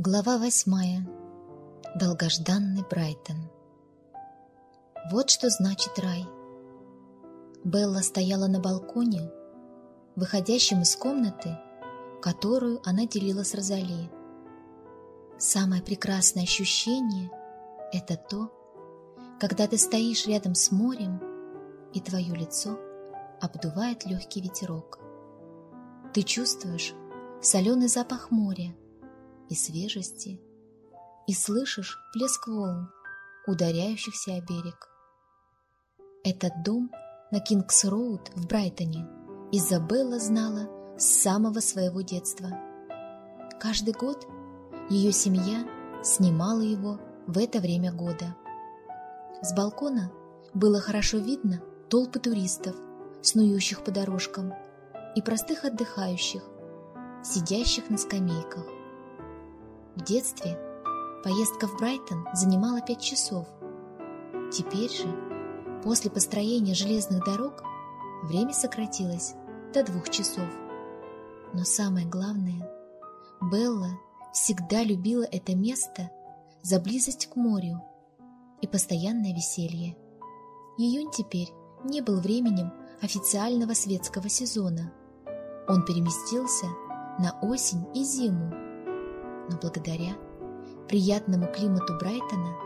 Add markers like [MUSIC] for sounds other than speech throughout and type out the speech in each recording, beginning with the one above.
Глава восьмая. Долгожданный Брайтон. Вот что значит рай. Белла стояла на балконе, выходящем из комнаты, которую она делила с Розали. Самое прекрасное ощущение — это то, когда ты стоишь рядом с морем, и твое лицо обдувает легкий ветерок. Ты чувствуешь соленый запах моря и свежести, и слышишь плеск волн, ударяющихся о берег. Этот дом на Кингс-Роуд в Брайтоне Изабелла знала с самого своего детства. Каждый год ее семья снимала его в это время года. С балкона было хорошо видно толпы туристов, снующих по дорожкам, и простых отдыхающих, сидящих на скамейках. В детстве поездка в Брайтон занимала пять часов. Теперь же, после построения железных дорог, время сократилось до двух часов. Но самое главное, Белла всегда любила это место за близость к морю и постоянное веселье. Июнь теперь не был временем официального светского сезона. Он переместился на осень и зиму. Но благодаря приятному климату Брайтона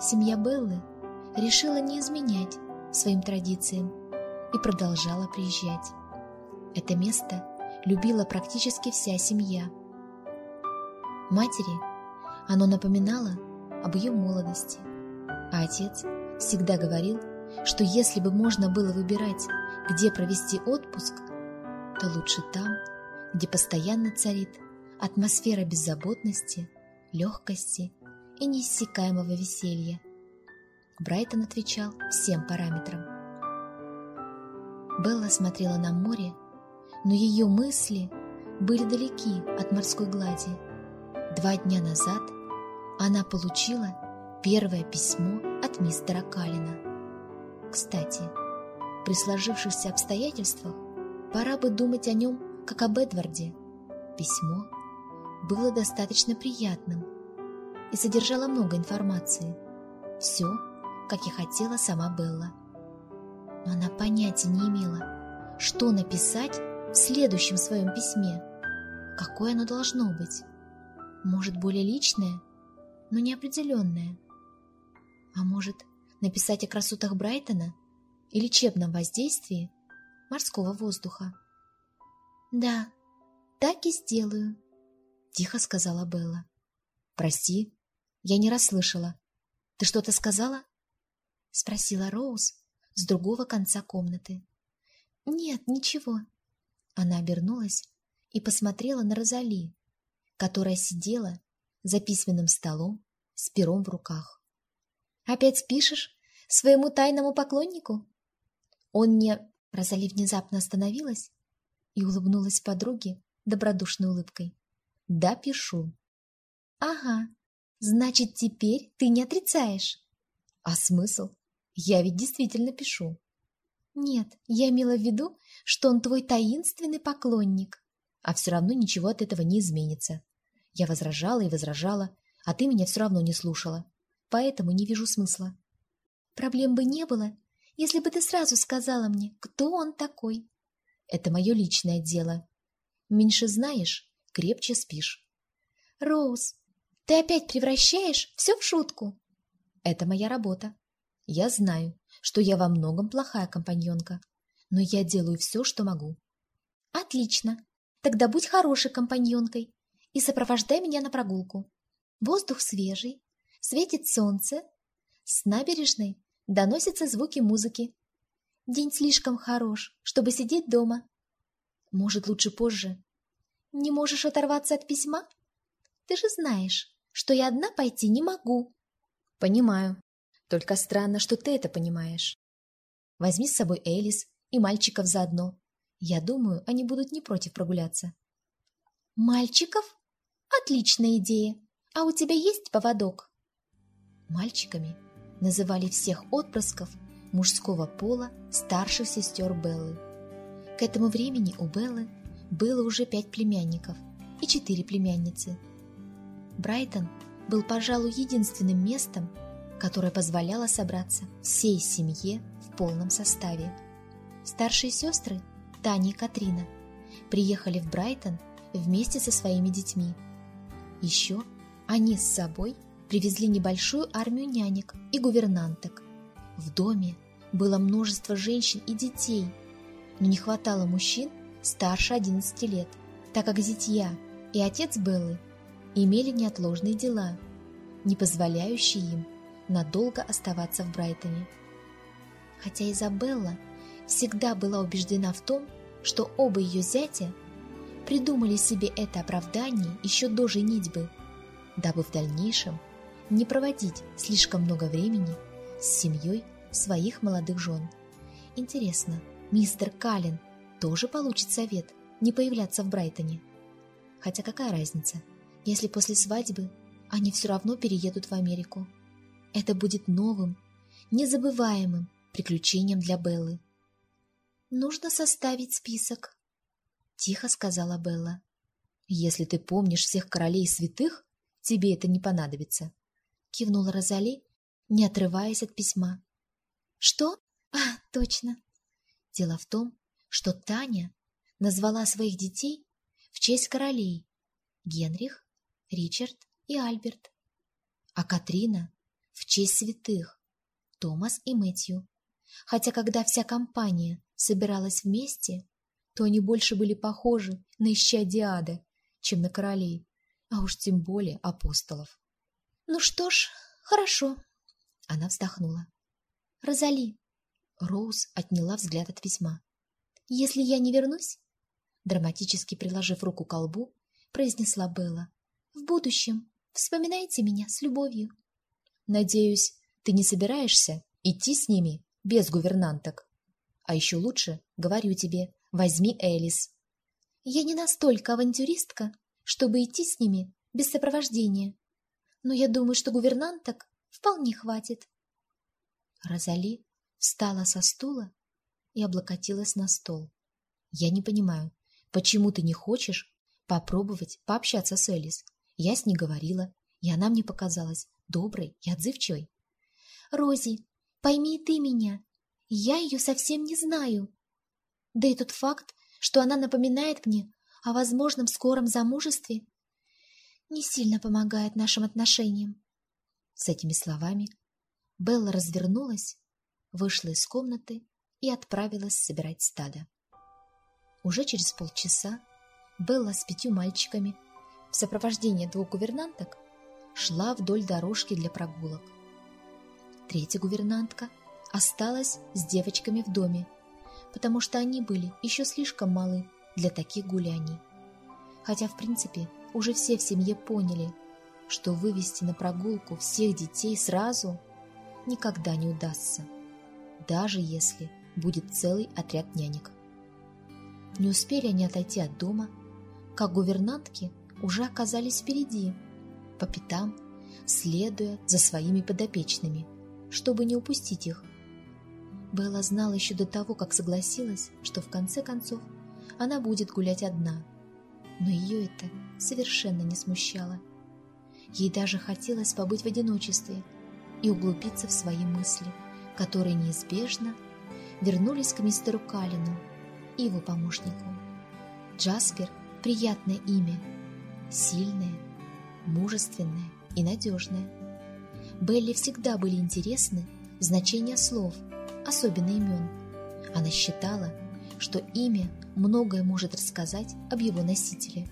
семья Беллы решила не изменять своим традициям и продолжала приезжать. Это место любила практически вся семья. Матери оно напоминало об ее молодости, а отец всегда говорил, что если бы можно было выбирать, где провести отпуск, то лучше там, где постоянно царит атмосфера беззаботности, легкости и неиссякаемого веселья. Брайтон отвечал всем параметрам. Белла смотрела на море, но ее мысли были далеки от морской глади. Два дня назад она получила первое письмо от мистера Каллина. Кстати, при сложившихся обстоятельствах пора бы думать о нем как об Эдварде. Письмо было достаточно приятным и содержало много информации. Все, как и хотела сама Белла. Но она понятия не имела, что написать в следующем своем письме. Какое оно должно быть? Может, более личное, но неопределенное? А может, написать о красотах Брайтона и лечебном воздействии морского воздуха? «Да, так и сделаю», — тихо сказала Белла. «Прости, я не расслышала. Ты что-то сказала?» — спросила Роуз с другого конца комнаты. «Нет, ничего». Она обернулась и посмотрела на Розали, которая сидела за письменным столом с пером в руках. «Опять пишешь своему тайному поклоннику?» «Он не...» Розали внезапно остановилась и улыбнулась подруге добродушной улыбкой. «Да, пишу». «Ага, значит, теперь ты не отрицаешь». «А смысл? Я ведь действительно пишу». «Нет, я имела в виду, что он твой таинственный поклонник». «А все равно ничего от этого не изменится. Я возражала и возражала, а ты меня все равно не слушала. Поэтому не вижу смысла». «Проблем бы не было, если бы ты сразу сказала мне, кто он такой». Это мое личное дело. Меньше знаешь, крепче спишь. Роуз, ты опять превращаешь все в шутку. Это моя работа. Я знаю, что я во многом плохая компаньонка, но я делаю все, что могу. Отлично. Тогда будь хорошей компаньонкой и сопровождай меня на прогулку. Воздух свежий, светит солнце, с набережной доносятся звуки музыки. День слишком хорош, чтобы сидеть дома. Может, лучше позже. Не можешь оторваться от письма? Ты же знаешь, что я одна пойти не могу. Понимаю. Только странно, что ты это понимаешь. Возьми с собой Элис и мальчиков заодно. Я думаю, они будут не против прогуляться. Мальчиков? Отличная идея. А у тебя есть поводок? Мальчиками называли всех отпрысков мужского пола старших сестер Беллы. К этому времени у Беллы было уже пять племянников и четыре племянницы. Брайтон был, пожалуй, единственным местом, которое позволяло собраться всей семье в полном составе. Старшие сестры, Таня и Катрина, приехали в Брайтон вместе со своими детьми. Еще они с собой привезли небольшую армию нянек и гувернанток. В доме было множество женщин и детей, но не хватало мужчин старше 11 лет, так как зятья и отец Беллы имели неотложные дела, не позволяющие им надолго оставаться в Брайтоне. Хотя Изабелла всегда была убеждена в том, что оба ее зятя придумали себе это оправдание еще до женитьбы, дабы в дальнейшем не проводить слишком много времени с семьей своих молодых жен. Интересно, мистер Каллен тоже получит совет не появляться в Брайтоне? Хотя какая разница, если после свадьбы они все равно переедут в Америку? Это будет новым, незабываемым приключением для Беллы. «Нужно составить список», — тихо сказала Белла. «Если ты помнишь всех королей и святых, тебе это не понадобится», — кивнула Розали, не отрываясь от письма. «Что? А, точно!» Дело в том, что Таня назвала своих детей в честь королей Генрих, Ричард и Альберт, а Катрина в честь святых Томас и Мэтью. Хотя когда вся компания собиралась вместе, то они больше были похожи на исчадие ада, чем на королей, а уж тем более апостолов. «Ну что ж, хорошо», — она вздохнула. «Розали!» Роуз отняла взгляд от письма. «Если я не вернусь?» Драматически приложив руку к колбу, произнесла Белла. «В будущем вспоминайте меня с любовью». «Надеюсь, ты не собираешься идти с ними без гувернанток? А еще лучше, говорю тебе, возьми Элис». «Я не настолько авантюристка, чтобы идти с ними без сопровождения. Но я думаю, что гувернанток вполне хватит». Розали встала со стула и облокотилась на стол. «Я не понимаю, почему ты не хочешь попробовать пообщаться с Элис? Я с ней говорила, и она мне показалась доброй и отзывчивой». «Рози, пойми ты меня, я ее совсем не знаю. Да и тот факт, что она напоминает мне о возможном скором замужестве, не сильно помогает нашим отношениям». С этими словами Белла развернулась, вышла из комнаты и отправилась собирать стадо. Уже через полчаса Белла с пятью мальчиками в сопровождении двух гувернанток шла вдоль дорожки для прогулок. Третья гувернантка осталась с девочками в доме, потому что они были еще слишком малы для таких гуляний. Хотя, в принципе, уже все в семье поняли, что вывести на прогулку всех детей сразу никогда не удастся, даже если будет целый отряд нянек. Не успели они отойти от дома, как гувернантки уже оказались впереди, по пятам, следуя за своими подопечными, чтобы не упустить их. Белла знала еще до того, как согласилась, что в конце концов она будет гулять одна, но ее это совершенно не смущало. Ей даже хотелось побыть в одиночестве и углубиться в свои мысли, которые неизбежно вернулись к мистеру Калину и его помощнику. Джаспер – приятное имя, сильное, мужественное и надежное. Белли всегда были интересны значения слов, особенно имен. Она считала, что имя многое может рассказать об его носителе.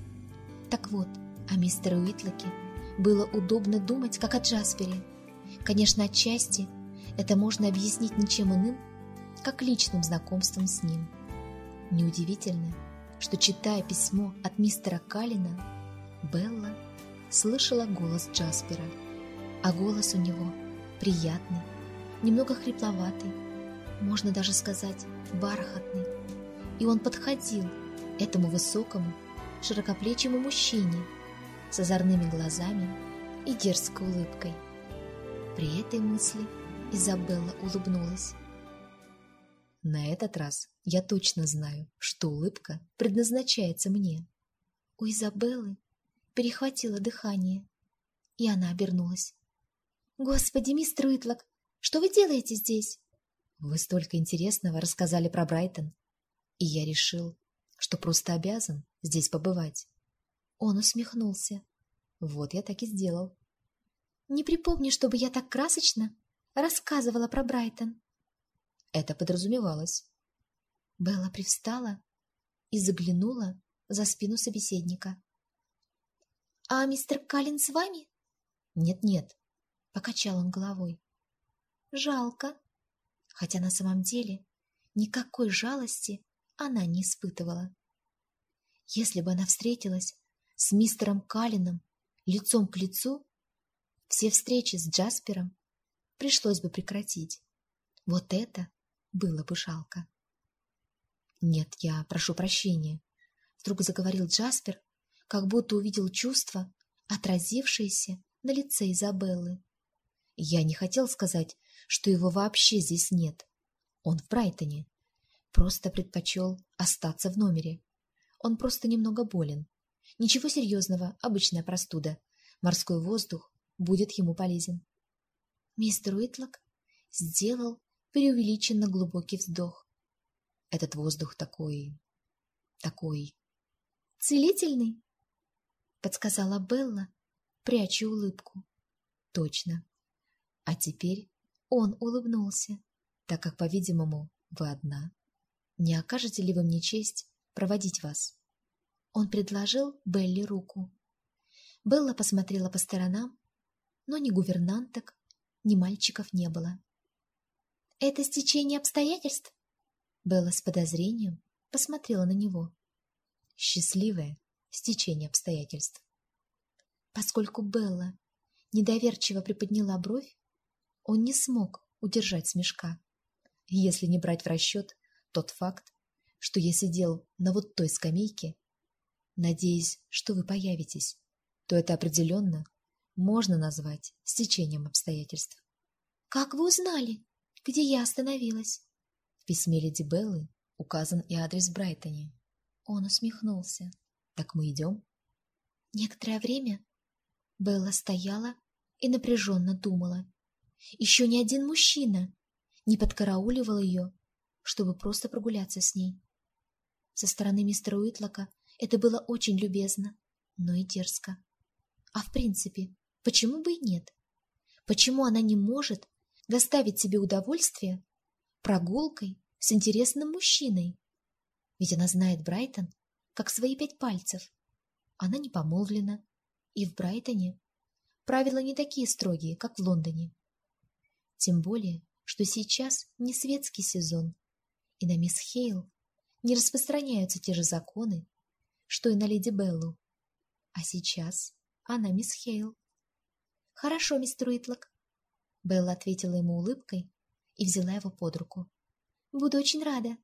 Так вот, о мистере Уитлоке было удобно думать, как о Джаспере. Конечно, отчасти это можно объяснить ничем иным, как личным знакомством с ним. Неудивительно, что, читая письмо от мистера Каллина, Белла слышала голос Джаспера, а голос у него приятный, немного хрипловатый, можно даже сказать бархатный, и он подходил этому высокому, широкоплечему мужчине с озорными глазами и дерзкой улыбкой. При этой мысли Изабелла улыбнулась. На этот раз я точно знаю, что улыбка предназначается мне. У Изабеллы перехватило дыхание. и она обернулась. «Господи, мистер Уитлок, что вы делаете здесь?» «Вы столько интересного рассказали про Брайтон, и я решил, что просто обязан здесь побывать». Он усмехнулся. «Вот я так и сделал». «Не припомню, чтобы я так красочно рассказывала про Брайтон». Это подразумевалось. Белла привстала и заглянула за спину собеседника. «А мистер Каллин с вами?» «Нет-нет», — покачал он головой. «Жалко». Хотя на самом деле никакой жалости она не испытывала. Если бы она встретилась с мистером Каллином лицом к лицу, все встречи с Джаспером пришлось бы прекратить. Вот это было бы жалко. «Нет, я прошу прощения», — вдруг заговорил Джаспер, как будто увидел чувство, отразившееся на лице Изабеллы. «Я не хотел сказать, что его вообще здесь нет. Он в Брайтоне. Просто предпочел остаться в номере. Он просто немного болен. Ничего серьезного, обычная простуда. Морской воздух будет ему полезен». Мистер Уитлок сделал преувеличенно глубокий вздох. Этот воздух такой... такой... «Целительный?» — подсказала Белла, пряча улыбку. «Точно. А теперь он улыбнулся, так как, по-видимому, вы одна. Не окажете ли вы мне честь проводить вас?» Он предложил Белли руку. Белла посмотрела по сторонам, но ни гувернанток, ни мальчиков не было. «Это стечение обстоятельств?» Белла с подозрением посмотрела на него. Счастливое стечение обстоятельств. Поскольку Белла недоверчиво приподняла бровь, он не смог удержать смешка. Если не брать в расчет тот факт, что я сидел на вот той скамейке, надеясь, что вы появитесь, то это определенно можно назвать стечением обстоятельств. «Как вы узнали?» Где я остановилась. В письме леди Беллы указан и адрес в Брайтоне. Он усмехнулся. Так мы идем? Некоторое время Белла стояла и напряженно думала. Еще ни один мужчина не подкарауливал ее, чтобы просто прогуляться с ней. Со стороны мистера Уитлока это было очень любезно, но и дерзко. А в принципе, почему бы и нет? Почему она не может доставить себе удовольствие прогулкой с интересным мужчиной. Ведь она знает Брайтон как свои пять пальцев. Она не помолвлена, и в Брайтоне правила не такие строгие, как в Лондоне. Тем более, что сейчас не светский сезон, и на мисс Хейл не распространяются те же законы, что и на леди Беллу. А сейчас она мисс Хейл. «Хорошо, мистер Уитлок, Белла ответила ему улыбкой и взяла его под руку. «Буду очень рада».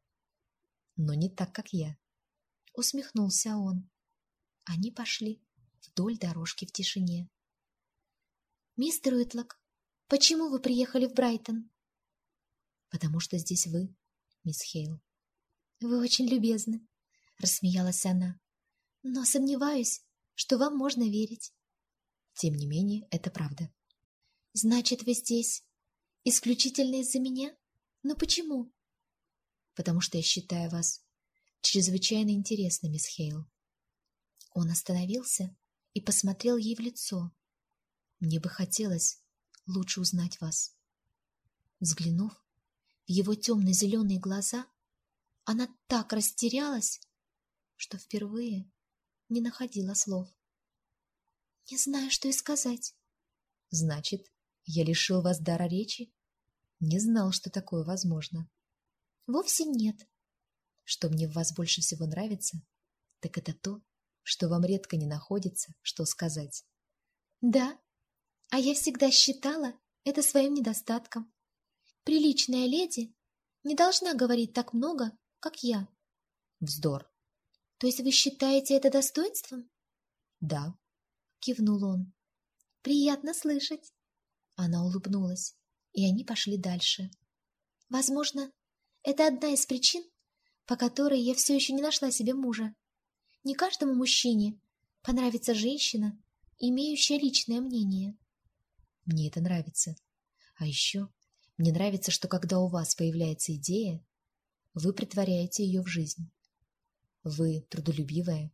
«Но не так, как я», — усмехнулся он. Они пошли вдоль дорожки в тишине. «Мистер Уитлок, почему вы приехали в Брайтон?» «Потому что здесь вы, мисс Хейл». «Вы очень любезны», — рассмеялась она. «Но сомневаюсь, что вам можно верить». «Тем не менее, это правда». Значит, вы здесь исключительно из-за меня? Но почему? Потому что я считаю вас чрезвычайно интересной, мисс Хейл. Он остановился и посмотрел ей в лицо. Мне бы хотелось лучше узнать вас. Взглянув в его темно-зеленые глаза, она так растерялась, что впервые не находила слов. «Не знаю, что и сказать». «Значит, я лишил вас дара речи? Не знал, что такое возможно. Вовсе нет. Что мне в вас больше всего нравится, так это то, что вам редко не находится, что сказать. Да, а я всегда считала это своим недостатком. Приличная леди не должна говорить так много, как я. Вздор. То есть вы считаете это достоинством? Да, кивнул он. Приятно слышать. Она улыбнулась, и они пошли дальше. Возможно, это одна из причин, по которой я все еще не нашла себе мужа. Не каждому мужчине понравится женщина, имеющая личное мнение. Мне это нравится. А еще мне нравится, что когда у вас появляется идея, вы притворяете ее в жизнь. Вы трудолюбивая,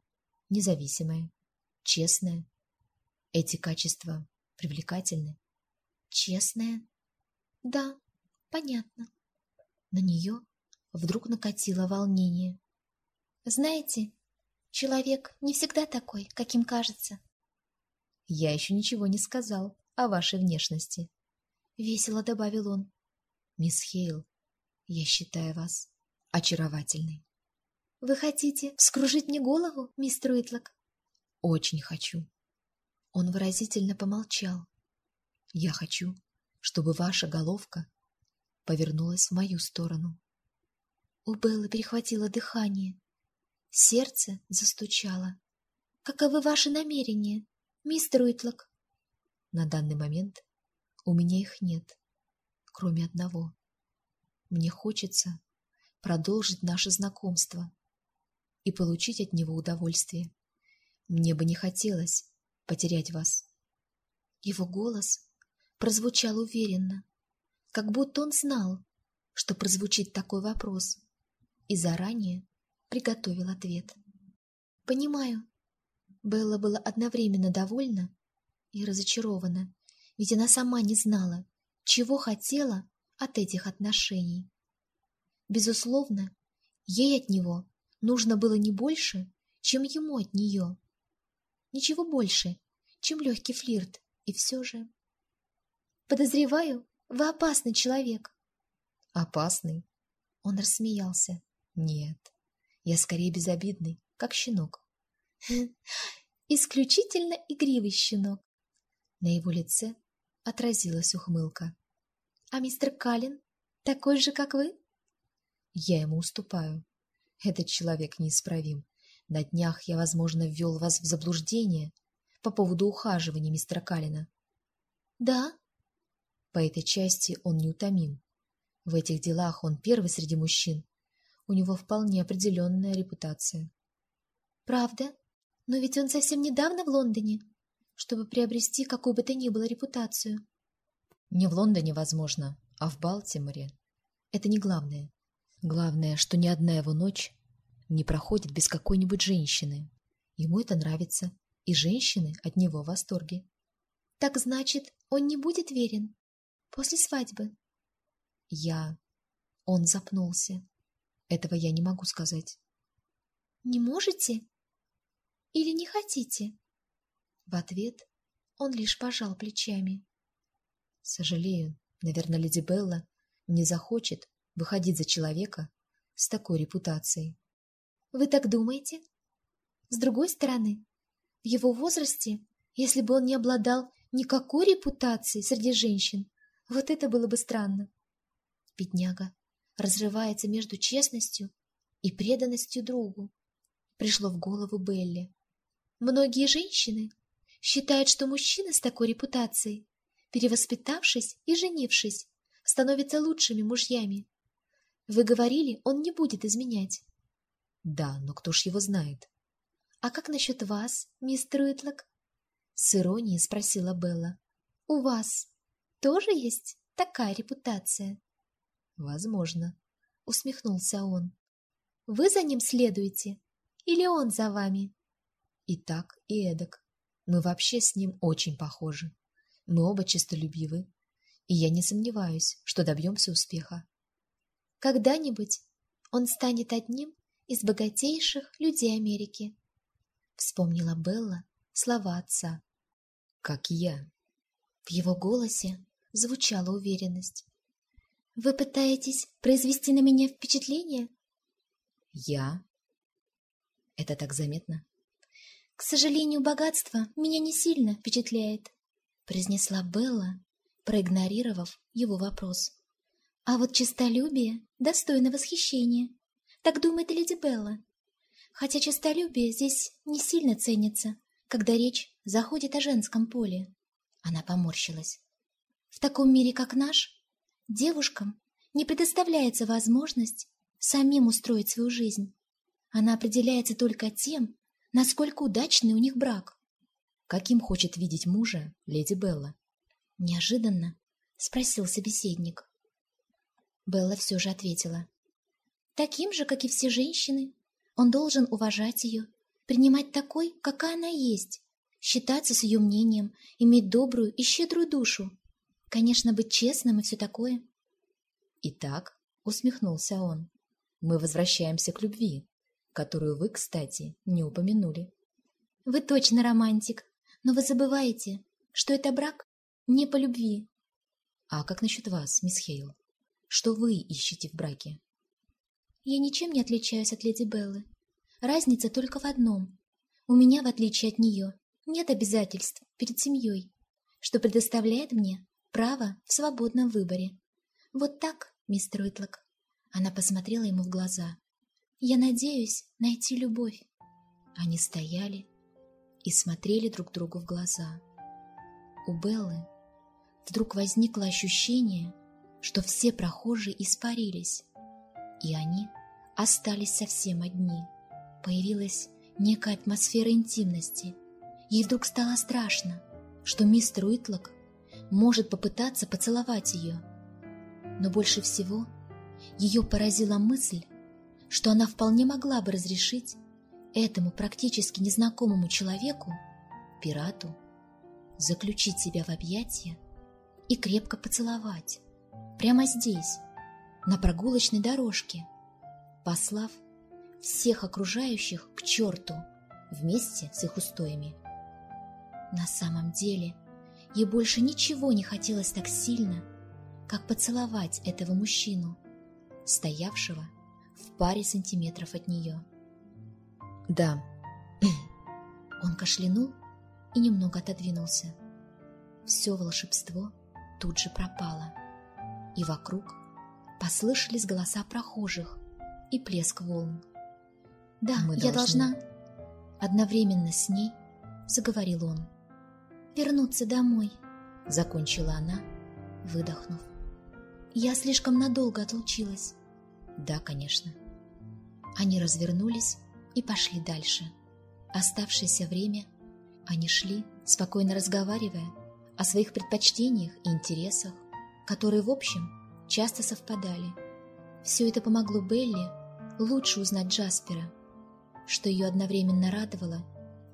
независимая, честная. Эти качества привлекательны. Честная? Да, понятно. На нее вдруг накатило волнение. Знаете, человек не всегда такой, каким кажется. Я еще ничего не сказал о вашей внешности. Весело добавил он. Мисс Хейл, я считаю вас очаровательной. Вы хотите вскружить мне голову, мистер Уитлок? Очень хочу. Он выразительно помолчал. Я хочу, чтобы ваша головка повернулась в мою сторону. У Беллы перехватило дыхание. Сердце застучало. «Каковы ваши намерения, мистер Уитлок?» «На данный момент у меня их нет, кроме одного. Мне хочется продолжить наше знакомство и получить от него удовольствие. Мне бы не хотелось потерять вас». Его голос прозвучал уверенно, как будто он знал, что прозвучит такой вопрос, и заранее приготовил ответ. «Понимаю». Белла была одновременно довольна и разочарована, ведь она сама не знала, чего хотела от этих отношений. Безусловно, ей от него нужно было не больше, чем ему от нее. Ничего больше, чем легкий флирт, и все же... «Подозреваю, вы опасный человек». «Опасный?» Он рассмеялся. «Нет, я скорее безобидный, как щенок. [LAUGHS] Исключительно игривый щенок. На его лице отразилась ухмылка. А мистер Каллен такой же, как вы? Я ему уступаю. Этот человек неисправим. На днях я, возможно, ввел вас в заблуждение по поводу ухаживания мистера Каллена. Да? По этой части он неутомим. В этих делах он первый среди мужчин, у него вполне определенная репутация. Правда? Но ведь он совсем недавно в Лондоне, чтобы приобрести какую бы то ни было репутацию. Не в Лондоне, возможно, а в Балтиморе. Это не главное. Главное, что ни одна его ночь не проходит без какой-нибудь женщины. Ему это нравится, и женщины от него в восторге. Так значит, он не будет верен после свадьбы? Я... Он запнулся. Этого я не могу сказать. Не можете? Или не хотите? В ответ он лишь пожал плечами. Сожалею, наверное, леди Белла не захочет выходить за человека с такой репутацией. Вы так думаете? С другой стороны, в его возрасте, если бы он не обладал никакой репутацией среди женщин, вот это было бы странно. Бедняга разрывается между честностью и преданностью другу. Пришло в голову Белли. Многие женщины считают, что мужчины с такой репутацией, перевоспитавшись и женившись, становятся лучшими мужьями. Вы говорили, он не будет изменять. Да, но кто ж его знает? А как насчет вас, мистер Уитлок? С иронией спросила Белла. У вас тоже есть такая репутация? Возможно, усмехнулся он. Вы за ним следуете? Или он за вами? И так, и эдак. Мы вообще с ним очень похожи. Мы оба честолюбивы, и я не сомневаюсь, что добьемся успеха. Когда-нибудь он станет одним из богатейших людей Америки. Вспомнила Белла слова отца. Как я. В его голосе звучала уверенность. Вы пытаетесь произвести на меня впечатление? Я? Это так заметно? К сожалению, богатство меня не сильно впечатляет, произнесла Белла, проигнорировав его вопрос. А вот честолюбие достойно восхищения. Так думает леди Белла. Хотя честолюбие здесь не сильно ценится, когда речь заходит о женском поле. Она поморщилась. В таком мире, как наш, Девушкам не предоставляется возможность самим устроить свою жизнь. Она определяется только тем, насколько удачный у них брак. каким хочет видеть мужа леди Белла? Неожиданно спросил собеседник. Белла все же ответила. Таким же, как и все женщины. Он должен уважать ее, принимать такой, какая она есть, считаться с ее мнением, иметь добрую и щедрую душу. Конечно, быть честным и все такое. Итак, усмехнулся он, мы возвращаемся к любви, которую вы, кстати, не упомянули. Вы точно романтик, но вы забываете, что это брак не по любви. А как насчет вас, мисс Хейл? Что вы ищете в браке? Я ничем не отличаюсь от леди Беллы. Разница только в одном. У меня, в отличие от нее, нет обязательств перед семьей, что предоставляет мне право в свободном выборе. Вот так, мистер Уитлок. Она посмотрела ему в глаза. Я надеюсь найти любовь. Они стояли и смотрели друг другу в глаза. У Беллы вдруг возникло ощущение, что все прохожие испарились, и они остались совсем одни. Появилась некая атмосфера интимности. Ей вдруг стало страшно, что мистер Уитлок может попытаться поцеловать ее. Но больше всего ее поразила мысль, что она вполне могла бы разрешить этому практически незнакомому человеку, пирату, заключить себя в объятия и крепко поцеловать. Прямо здесь, на прогулочной дорожке, послав всех окружающих к черту вместе с их устоями. На самом деле, ей больше ничего не хотелось так сильно, как поцеловать этого мужчину, стоявшего в паре сантиметров от нее. «Да». [CLEARS THROAT] Он кашлянул и немного отодвинулся. Все волшебство тут же пропала. И вокруг послышались голоса прохожих и плеск волн. «Да, Мы я должны... должна...» Одновременно с ней заговорил он. «Вернуться домой», — закончила она, выдохнув. «Я слишком надолго отлучилась». «Да, конечно». Они развернулись и пошли дальше. Оставшееся время они шли, спокойно разговаривая, о своих предпочтениях и интересах, которые, в общем, часто совпадали. Все это помогло Белли лучше узнать Джаспера, что ее одновременно радовало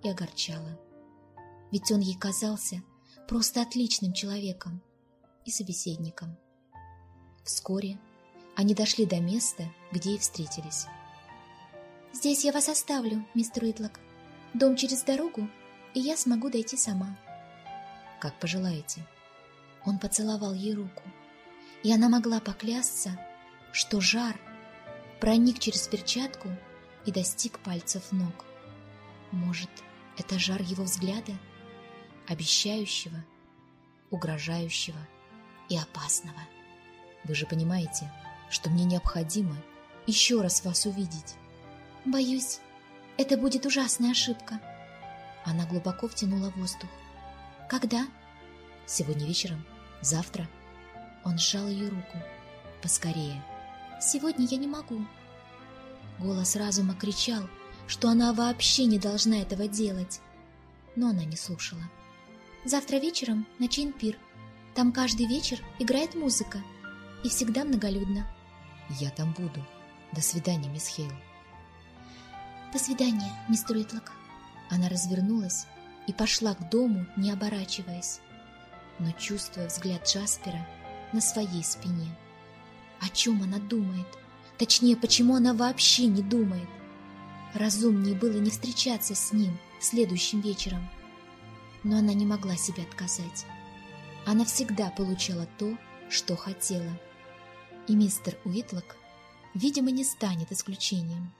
и огорчало. Ведь он ей казался просто отличным человеком и собеседником. Вскоре они дошли до места, где и встретились. «Здесь я вас оставлю, мистер Уитлок. Дом через дорогу, и я смогу дойти сама» как пожелаете». Он поцеловал ей руку, и она могла поклясться, что жар проник через перчатку и достиг пальцев ног. Может, это жар его взгляда, обещающего, угрожающего и опасного. Вы же понимаете, что мне необходимо еще раз вас увидеть. Боюсь, это будет ужасная ошибка. Она глубоко втянула воздух. «Когда?» «Сегодня вечером. Завтра». Он сжал ее руку. «Поскорее». «Сегодня я не могу». Голос разума кричал, что она вообще не должна этого делать. Но она не слушала. «Завтра вечером на Чейнпир. Там каждый вечер играет музыка. И всегда многолюдно». «Я там буду. До свидания, мисс Хейл». «До свидания, мистер Уитлок». Она развернулась и пошла к дому, не оборачиваясь, но чувствуя взгляд Джаспера на своей спине. О чем она думает? Точнее, почему она вообще не думает? Разумнее было не встречаться с ним следующим вечером. Но она не могла себе отказать. Она всегда получала то, что хотела. И мистер Уитлок, видимо, не станет исключением.